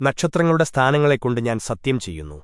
നക്ഷത്രങ്ങളുടെ സ്ഥാനങ്ങളെക്കൊണ്ട് ഞാൻ സത്യം ചെയ്യുന്നു.